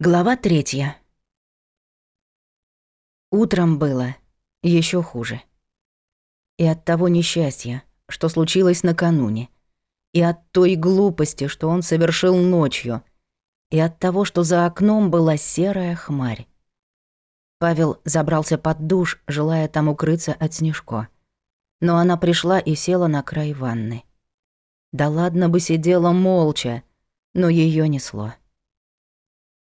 Глава третья. Утром было еще хуже. И от того несчастья, что случилось накануне, и от той глупости, что он совершил ночью, и от того, что за окном была серая хмарь. Павел забрался под душ, желая там укрыться от Снежко. Но она пришла и села на край ванны. Да ладно бы сидела молча, но ее несло.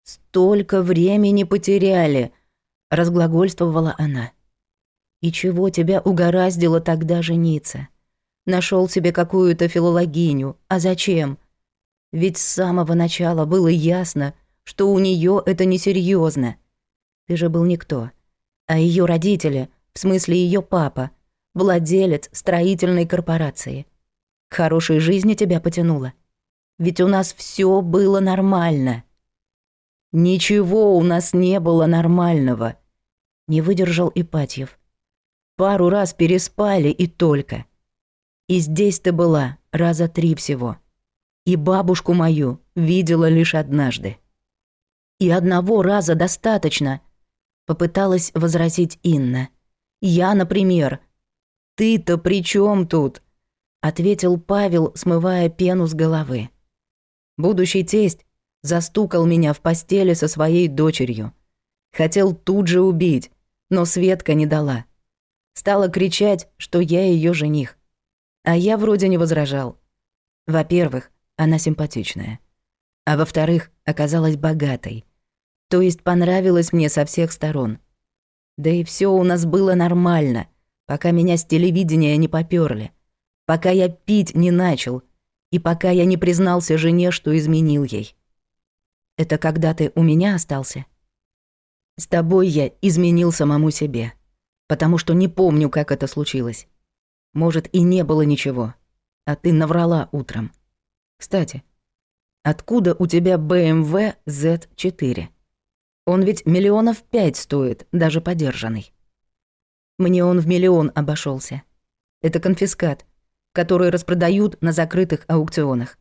«Столько времени потеряли!» — разглагольствовала она. «И чего тебя угораздило тогда жениться? Нашел себе какую-то филологиню. А зачем? Ведь с самого начала было ясно, что у нее это несерьезно. Ты же был никто. А ее родители, в смысле ее папа, владелец строительной корпорации. К хорошей жизни тебя потянуло. Ведь у нас все было нормально». «Ничего у нас не было нормального», — не выдержал Ипатьев. «Пару раз переспали и только. И здесь ты была раза три всего. И бабушку мою видела лишь однажды». «И одного раза достаточно», — попыталась возразить Инна. «Я, например». «Ты-то при чем тут?» — ответил Павел, смывая пену с головы. Будущий тесть застукал меня в постели со своей дочерью. Хотел тут же убить, но Светка не дала. Стала кричать, что я ее жених. А я вроде не возражал. Во-первых, она симпатичная. А во-вторых, оказалась богатой. То есть понравилась мне со всех сторон. Да и все у нас было нормально, пока меня с телевидения не попёрли. Пока я пить не начал. И пока я не признался жене, что изменил ей. Это когда ты у меня остался. С тобой я изменил самому себе, потому что не помню, как это случилось. Может, и не было ничего. А ты наврала утром. Кстати, откуда у тебя BMW Z4? Эм он ведь миллионов пять стоит, даже подержанный. Мне он в миллион обошелся. Это конфискат, который распродают на закрытых аукционах.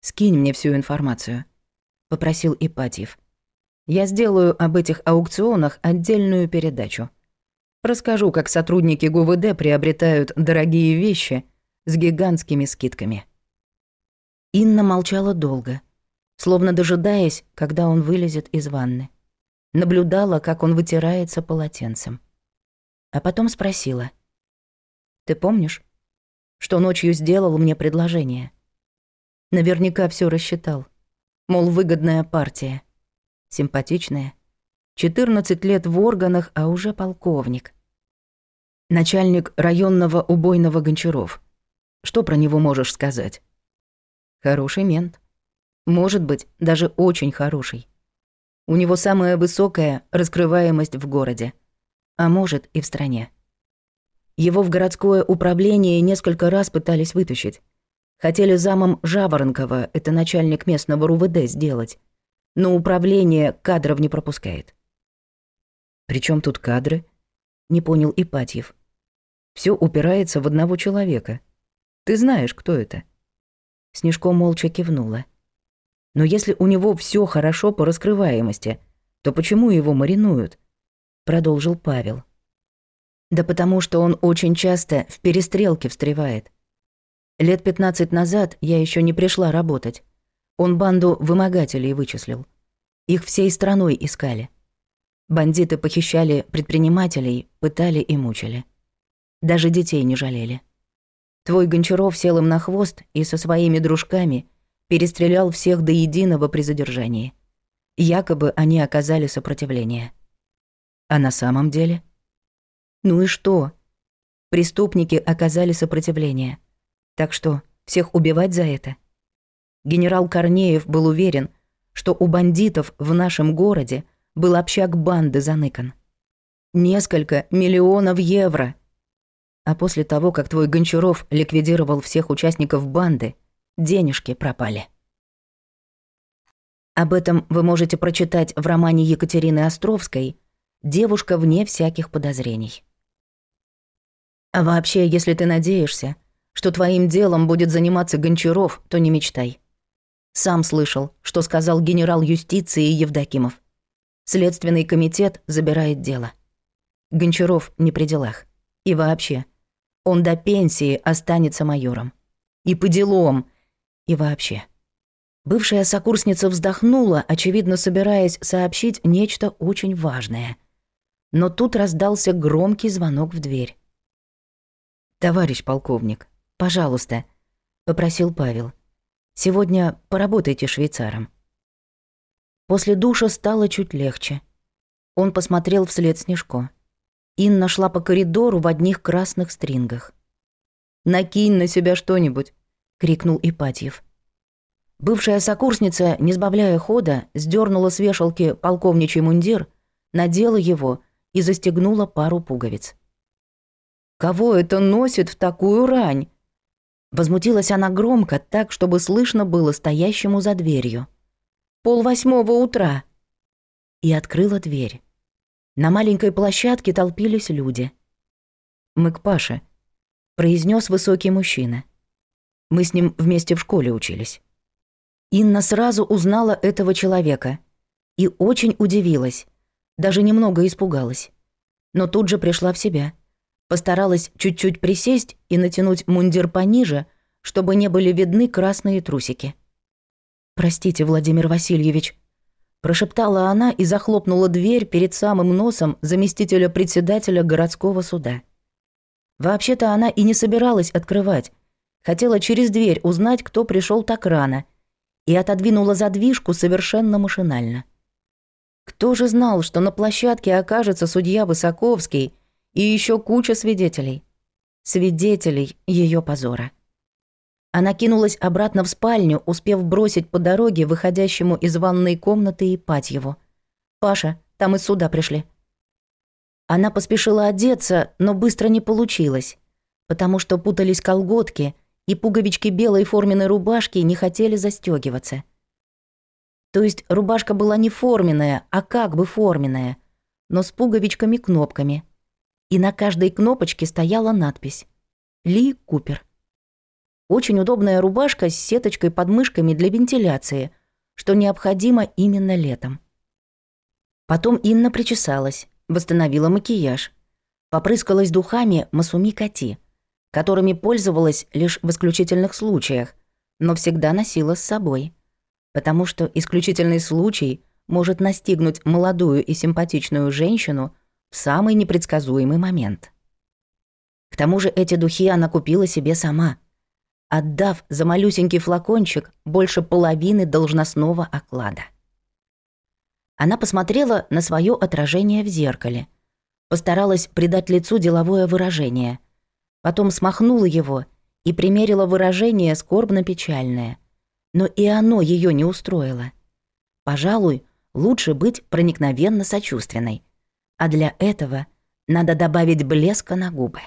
Скинь мне всю информацию. — попросил Ипатьев. «Я сделаю об этих аукционах отдельную передачу. Расскажу, как сотрудники ГУВД приобретают дорогие вещи с гигантскими скидками». Инна молчала долго, словно дожидаясь, когда он вылезет из ванны. Наблюдала, как он вытирается полотенцем. А потом спросила. «Ты помнишь, что ночью сделал мне предложение?» Наверняка все рассчитал. Мол, выгодная партия. Симпатичная. 14 лет в органах, а уже полковник. Начальник районного убойного Гончаров. Что про него можешь сказать? Хороший мент. Может быть, даже очень хороший. У него самая высокая раскрываемость в городе. А может, и в стране. Его в городское управление несколько раз пытались вытащить. Хотели замом Жаворонкова, это начальник местного РУВД, сделать. Но управление кадров не пропускает. Причем тут кадры?» — не понял Ипатьев. Все упирается в одного человека. Ты знаешь, кто это?» Снежко молча кивнула. «Но если у него все хорошо по раскрываемости, то почему его маринуют?» — продолжил Павел. «Да потому что он очень часто в перестрелке встревает. Лет 15 назад я еще не пришла работать. Он банду вымогателей вычислил. Их всей страной искали. Бандиты похищали предпринимателей, пытали и мучили. Даже детей не жалели. Твой Гончаров сел им на хвост и со своими дружками перестрелял всех до единого при задержании. Якобы они оказали сопротивление. А на самом деле? Ну и что? Преступники оказали сопротивление. Так что всех убивать за это? Генерал Корнеев был уверен, что у бандитов в нашем городе был общак банды заныкан. Несколько миллионов евро. А после того, как твой Гончаров ликвидировал всех участников банды, денежки пропали. Об этом вы можете прочитать в романе Екатерины Островской «Девушка вне всяких подозрений». А вообще, если ты надеешься, что твоим делом будет заниматься Гончаров, то не мечтай. Сам слышал, что сказал генерал юстиции Евдокимов. Следственный комитет забирает дело. Гончаров не при делах. И вообще, он до пенсии останется майором. И по делам. И вообще. Бывшая сокурсница вздохнула, очевидно, собираясь сообщить нечто очень важное. Но тут раздался громкий звонок в дверь. «Товарищ полковник, Пожалуйста, попросил Павел. Сегодня поработайте швейцаром. После душа стало чуть легче. Он посмотрел вслед Снежко. Инна шла по коридору в одних красных стрингах. «Накинь на себя что-нибудь!» — крикнул Ипатьев. Бывшая сокурсница, не сбавляя хода, сдернула с вешалки полковничий мундир, надела его и застегнула пару пуговиц. «Кого это носит в такую рань?» Возмутилась она громко, так, чтобы слышно было стоящему за дверью. «Пол восьмого утра!» И открыла дверь. На маленькой площадке толпились люди. «Мы к Паше», — произнес высокий мужчина. «Мы с ним вместе в школе учились». Инна сразу узнала этого человека и очень удивилась, даже немного испугалась. Но тут же пришла в себя. Постаралась чуть-чуть присесть и натянуть мундир пониже, чтобы не были видны красные трусики. «Простите, Владимир Васильевич», – прошептала она и захлопнула дверь перед самым носом заместителя председателя городского суда. Вообще-то она и не собиралась открывать. Хотела через дверь узнать, кто пришел так рано, и отодвинула задвижку совершенно машинально. Кто же знал, что на площадке окажется судья Высоковский – и еще куча свидетелей. Свидетелей ее позора. Она кинулась обратно в спальню, успев бросить по дороге выходящему из ванной комнаты и пать его. «Паша, там из суда пришли». Она поспешила одеться, но быстро не получилось, потому что путались колготки, и пуговички белой форменной рубашки не хотели застегиваться. То есть рубашка была не форменная, а как бы форменная, но с пуговичками-кнопками – и на каждой кнопочке стояла надпись «Ли Купер». Очень удобная рубашка с сеточкой под мышками для вентиляции, что необходимо именно летом. Потом Инна причесалась, восстановила макияж. Попрыскалась духами Масуми Кати, которыми пользовалась лишь в исключительных случаях, но всегда носила с собой. Потому что исключительный случай может настигнуть молодую и симпатичную женщину – в самый непредсказуемый момент. К тому же эти духи она купила себе сама, отдав за малюсенький флакончик больше половины должностного оклада. Она посмотрела на свое отражение в зеркале, постаралась придать лицу деловое выражение, потом смахнула его и примерила выражение скорбно-печальное. Но и оно ее не устроило. Пожалуй, лучше быть проникновенно сочувственной, а для этого надо добавить блеска на губы.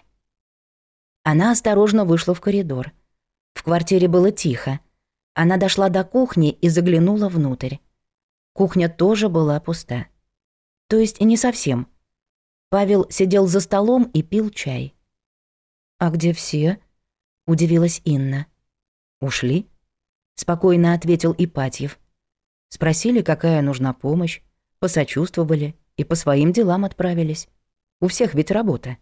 Она осторожно вышла в коридор. В квартире было тихо. Она дошла до кухни и заглянула внутрь. Кухня тоже была пуста. То есть не совсем. Павел сидел за столом и пил чай. «А где все?» — удивилась Инна. «Ушли?» — спокойно ответил Ипатьев. Спросили, какая нужна помощь, посочувствовали — и по своим делам отправились. У всех ведь работа.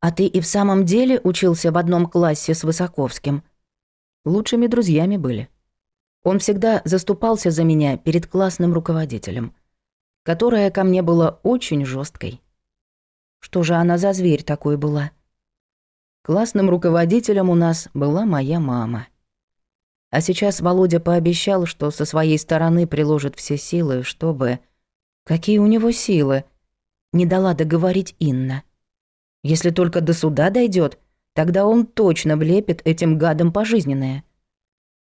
А ты и в самом деле учился в одном классе с Высоковским. Лучшими друзьями были. Он всегда заступался за меня перед классным руководителем, которая ко мне была очень жесткой. Что же она за зверь такой была? Классным руководителем у нас была моя мама. А сейчас Володя пообещал, что со своей стороны приложит все силы, чтобы Какие у него силы? Не дала договорить Инна. Если только до суда дойдет, тогда он точно влепит этим гадом пожизненное.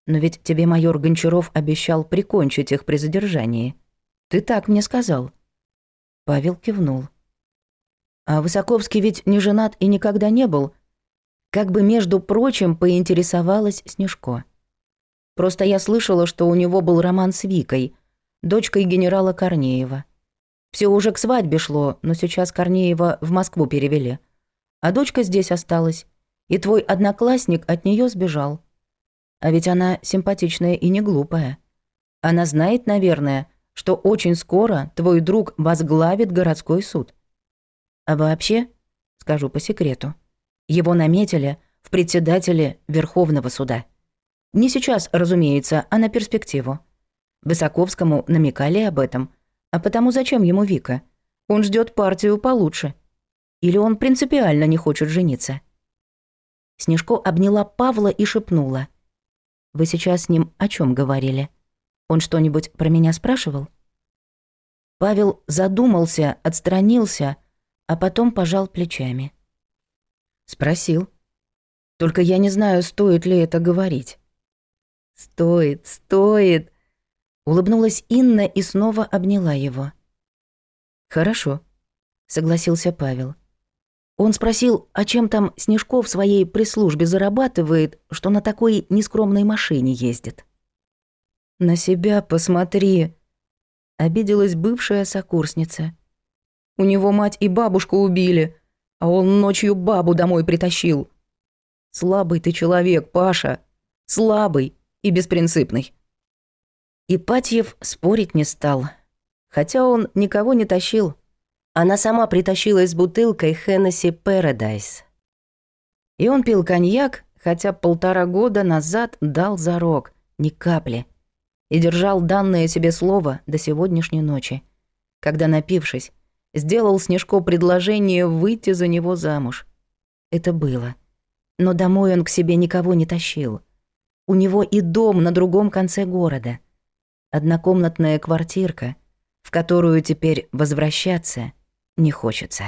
Но ведь тебе майор Гончаров обещал прикончить их при задержании. Ты так мне сказал. Павел кивнул. А Высоковский ведь не женат и никогда не был. Как бы, между прочим, поинтересовалась Снежко. Просто я слышала, что у него был роман с Викой, дочкой генерала Корнеева. Все уже к свадьбе шло, но сейчас Корнеева в Москву перевели. А дочка здесь осталась, и твой одноклассник от нее сбежал. А ведь она симпатичная и не глупая. Она знает, наверное, что очень скоро твой друг возглавит городской суд. А вообще, скажу по секрету, его наметили в председателе Верховного суда. Не сейчас, разумеется, а на перспективу. Высоковскому намекали об этом – а потому зачем ему Вика? Он ждет партию получше. Или он принципиально не хочет жениться? Снежко обняла Павла и шепнула. «Вы сейчас с ним о чем говорили? Он что-нибудь про меня спрашивал?» Павел задумался, отстранился, а потом пожал плечами. «Спросил. Только я не знаю, стоит ли это говорить». «Стоит, стоит!» Улыбнулась Инна и снова обняла его. «Хорошо», — согласился Павел. Он спросил, а чем там Снежков в своей пресс-службе зарабатывает, что на такой нескромной машине ездит. «На себя посмотри», — обиделась бывшая сокурсница. «У него мать и бабушку убили, а он ночью бабу домой притащил. Слабый ты человек, Паша, слабый и беспринципный». Ипатьев спорить не стал. Хотя он никого не тащил. Она сама притащила из бутылкой Хеннесси Paradise. И он пил коньяк, хотя полтора года назад дал зарок, ни капли. И держал данное себе слово до сегодняшней ночи, когда, напившись, сделал Снежко предложение выйти за него замуж. Это было. Но домой он к себе никого не тащил. У него и дом на другом конце города однокомнатная квартирка, в которую теперь возвращаться не хочется.